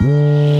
mm